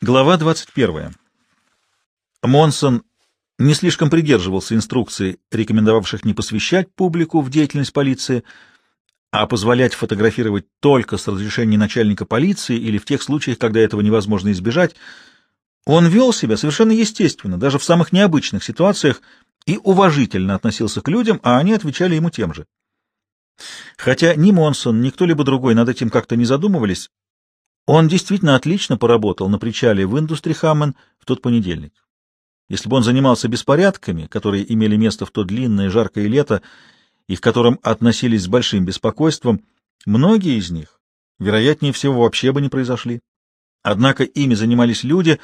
Глава 21. Монсон не слишком придерживался инструкций, рекомендовавших не посвящать публику в деятельность полиции, а позволять фотографировать только с разрешения начальника полиции или в тех случаях, когда этого невозможно избежать. Он вел себя совершенно естественно, даже в самых необычных ситуациях, и уважительно относился к людям, а они отвечали ему тем же. Хотя ни Монсон, ни кто-либо другой над этим как-то не задумывались, он действительно отлично поработал на причале в Индустрихаммен в тот понедельник. Если бы он занимался беспорядками, которые имели место в то длинное жаркое лето и к которым относились с большим беспокойством, многие из них, вероятнее всего, вообще бы не произошли. Однако ими занимались люди,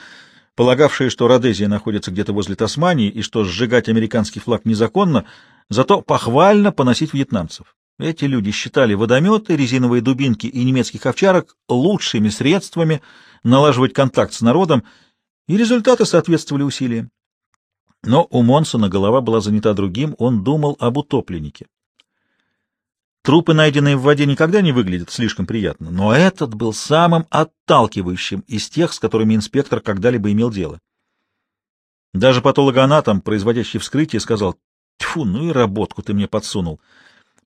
полагавшие, что Родезия находится где-то возле Тасмании и что сжигать американский флаг незаконно, зато похвально поносить вьетнамцев. Эти люди считали водометы, резиновые дубинки и немецких овчарок лучшими средствами налаживать контакт с народом, и результаты соответствовали усилиям. Но у Монсона голова была занята другим, он думал об утопленнике. Трупы, найденные в воде, никогда не выглядят слишком приятно, но этот был самым отталкивающим из тех, с которыми инспектор когда-либо имел дело. Даже патологоанатом, производящий вскрытие, сказал, «Тьфу, ну и работку ты мне подсунул».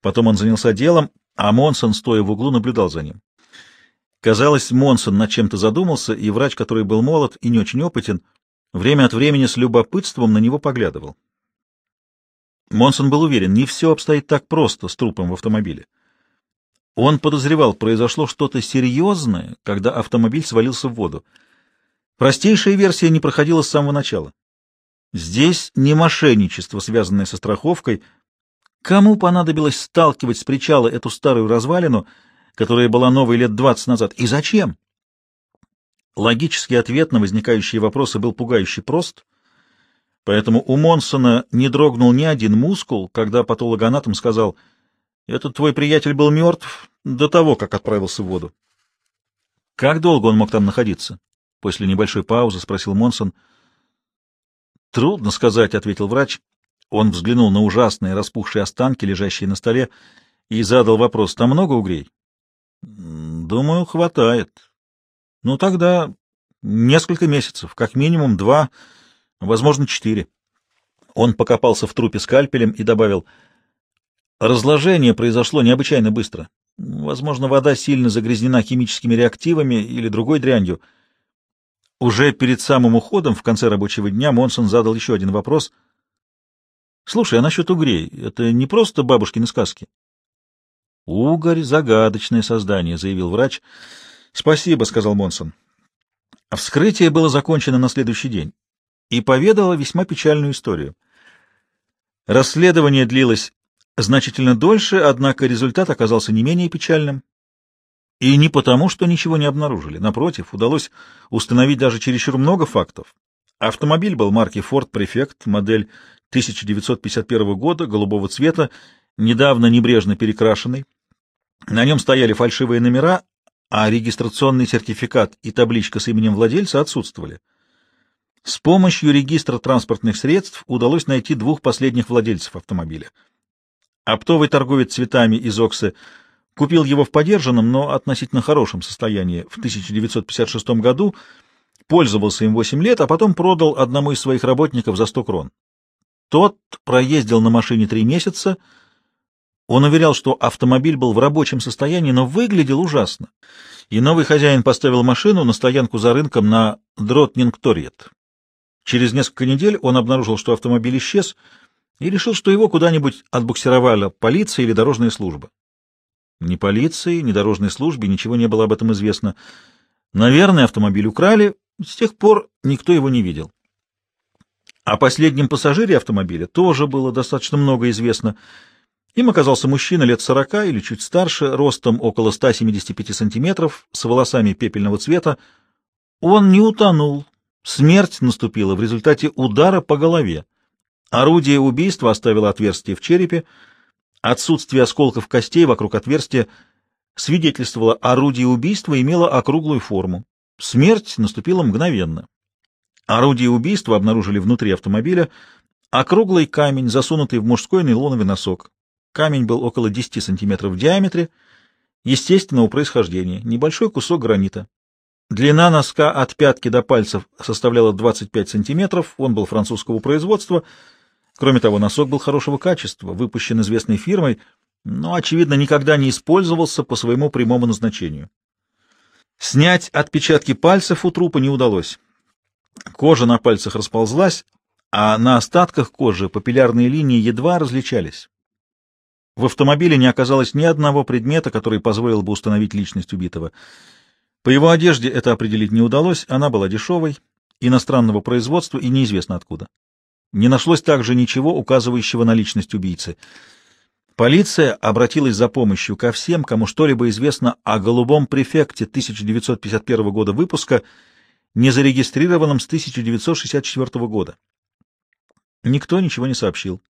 Потом он занялся делом, а Монсон, стоя в углу, наблюдал за ним. Казалось, Монсон над чем-то задумался, и врач, который был молод и не очень опытен, время от времени с любопытством на него поглядывал. Монсон был уверен, не все обстоит так просто с трупом в автомобиле. Он подозревал, произошло что-то серьезное, когда автомобиль свалился в воду. Простейшая версия не проходила с самого начала. Здесь не мошенничество, связанное со страховкой, Кому понадобилось сталкивать с причала эту старую развалину, которая была новой лет двадцать назад, и зачем? Логический ответ на возникающие вопросы был пугающе прост, поэтому у Монсона не дрогнул ни один мускул, когда патологоанатом сказал, «Этот твой приятель был мертв до того, как отправился в воду». «Как долго он мог там находиться?» После небольшой паузы спросил Монсон. «Трудно сказать», — ответил врач. Он взглянул на ужасные распухшие останки, лежащие на столе, и задал вопрос, там много угрей? Думаю, хватает. Ну, тогда несколько месяцев, как минимум два, возможно, четыре. Он покопался в трупе скальпелем и добавил, разложение произошло необычайно быстро. Возможно, вода сильно загрязнена химическими реактивами или другой дрянью. Уже перед самым уходом, в конце рабочего дня, Монсон задал еще один вопрос — Слушай, а насчет угрей, это не просто бабушкины сказки? Угорь — загадочное создание, — заявил врач. Спасибо, — сказал Монсон. Вскрытие было закончено на следующий день и поведало весьма печальную историю. Расследование длилось значительно дольше, однако результат оказался не менее печальным. И не потому, что ничего не обнаружили. Напротив, удалось установить даже чересчур много фактов. Автомобиль был марки Ford Prefect, модель 1951 года, голубого цвета, недавно небрежно перекрашенный. На нем стояли фальшивые номера, а регистрационный сертификат и табличка с именем владельца отсутствовали. С помощью регистра транспортных средств удалось найти двух последних владельцев автомобиля. Оптовый торговец цветами из Оксы купил его в подержанном, но относительно хорошем состоянии в 1956 году, пользовался им 8 лет, а потом продал одному из своих работников за 100 крон. Тот проездил на машине три месяца. Он уверял, что автомобиль был в рабочем состоянии, но выглядел ужасно. И новый хозяин поставил машину на стоянку за рынком на Дротнинг-Торьет. Через несколько недель он обнаружил, что автомобиль исчез, и решил, что его куда-нибудь отбуксировала полиция или дорожная служба. Ни полиции, ни дорожной службе ничего не было об этом известно. Наверное, автомобиль украли, с тех пор никто его не видел. О последнем пассажире автомобиля тоже было достаточно много известно. Им оказался мужчина лет сорока или чуть старше, ростом около 175 сантиметров, с волосами пепельного цвета. Он не утонул. Смерть наступила в результате удара по голове. Орудие убийства оставило отверстие в черепе. Отсутствие осколков костей вокруг отверстия свидетельствовало, орудие убийства имело округлую форму. Смерть наступила мгновенно. Орудие убийства обнаружили внутри автомобиля, округлый камень, засунутый в мужской нейлоновый носок. Камень был около 10 сантиметров в диаметре, естественного происхождения, небольшой кусок гранита. Длина носка от пятки до пальцев составляла 25 сантиметров, он был французского производства. Кроме того, носок был хорошего качества, выпущен известной фирмой, но, очевидно, никогда не использовался по своему прямому назначению. Снять отпечатки пальцев у трупа не удалось. Кожа на пальцах расползлась, а на остатках кожи папиллярные линии едва различались. В автомобиле не оказалось ни одного предмета, который позволил бы установить личность убитого — по его одежде это определить не удалось, она была дешевой, иностранного производства и неизвестно откуда. Не нашлось также ничего, указывающего на личность убийцы. Полиция обратилась за помощью ко всем, кому что-либо известно о голубом префекте 1951 года выпуска, не зарегистрированном с 1964 года. Никто ничего не сообщил.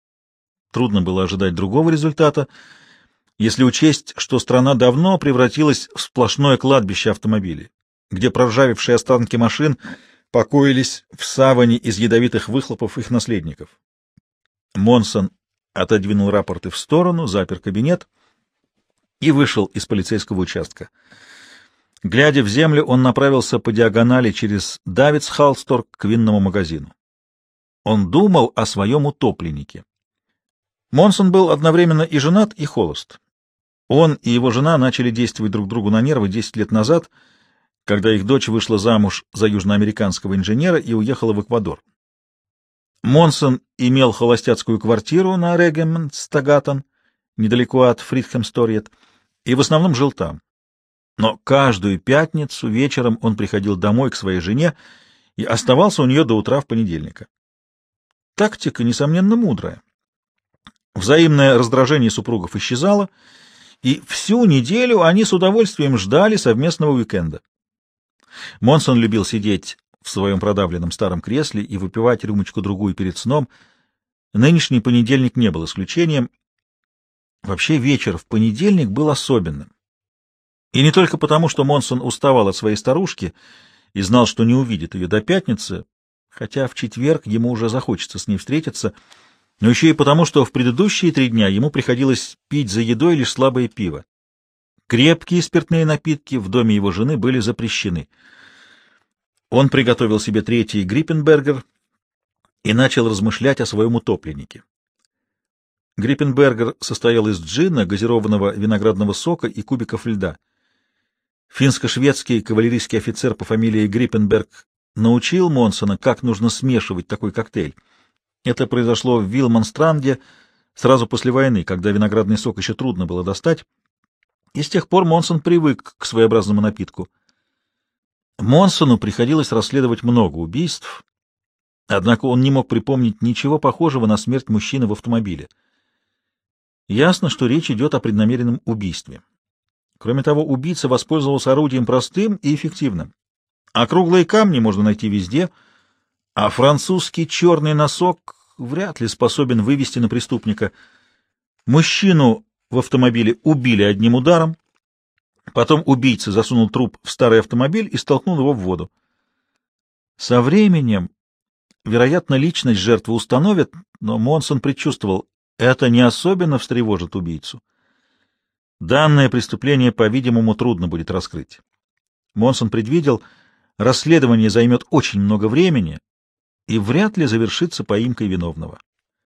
Трудно было ожидать другого результата — если учесть, что страна давно превратилась в сплошное кладбище автомобилей, где проржавевшие останки машин покоились в саване из ядовитых выхлопов их наследников. Монсон отодвинул рапорты в сторону, запер кабинет и вышел из полицейского участка. Глядя в землю, он направился по диагонали через Давидс-Халсторг к винному магазину. Он думал о своем утопленнике. Монсон был одновременно и женат, и холост. Он и его жена начали действовать друг другу на нервы 10 лет назад, когда их дочь вышла замуж за южноамериканского инженера и уехала в Эквадор. Монсон имел холостяцкую квартиру на Регемент-Стагатон, недалеко от Фридхемсториет, и в основном жил там. Но каждую пятницу вечером он приходил домой к своей жене и оставался у нее до утра в понедельника. Тактика, несомненно, мудрая. Взаимное раздражение супругов исчезало — и всю неделю они с удовольствием ждали совместного уикенда. Монсон любил сидеть в своем продавленном старом кресле и выпивать рюмочку-другую перед сном. Нынешний понедельник не был исключением. Вообще вечер в понедельник был особенным. И не только потому, что Монсон уставал от своей старушки и знал, что не увидит ее до пятницы, хотя в четверг ему уже захочется с ней встретиться — но еще и потому, что в предыдущие три дня ему приходилось пить за едой лишь слабое пиво. Крепкие спиртные напитки в доме его жены были запрещены. Он приготовил себе третий Гриппенбергер и начал размышлять о своем утопленнике. Гриппенбергер состоял из джина, газированного виноградного сока и кубиков льда. Финско-шведский кавалерийский офицер по фамилии Гриппенберг научил Монсона, как нужно смешивать такой коктейль. Это произошло в Вилманстранде сразу после войны, когда виноградный сок еще трудно было достать, и с тех пор Монсон привык к своеобразному напитку. Монсону приходилось расследовать много убийств, однако он не мог припомнить ничего похожего на смерть мужчины в автомобиле. Ясно, что речь идет о преднамеренном убийстве. Кроме того, убийца воспользовался орудием простым и эффективным. Округлые камни можно найти везде, а французский черный носок вряд ли способен вывести на преступника. Мужчину в автомобиле убили одним ударом, потом убийца засунул труп в старый автомобиль и столкнул его в воду. Со временем, вероятно, личность жертвы установят, но Монсон предчувствовал, это не особенно встревожит убийцу. Данное преступление, по-видимому, трудно будет раскрыть. Монсон предвидел, расследование займет очень много времени, и вряд ли завершится поимкой виновного.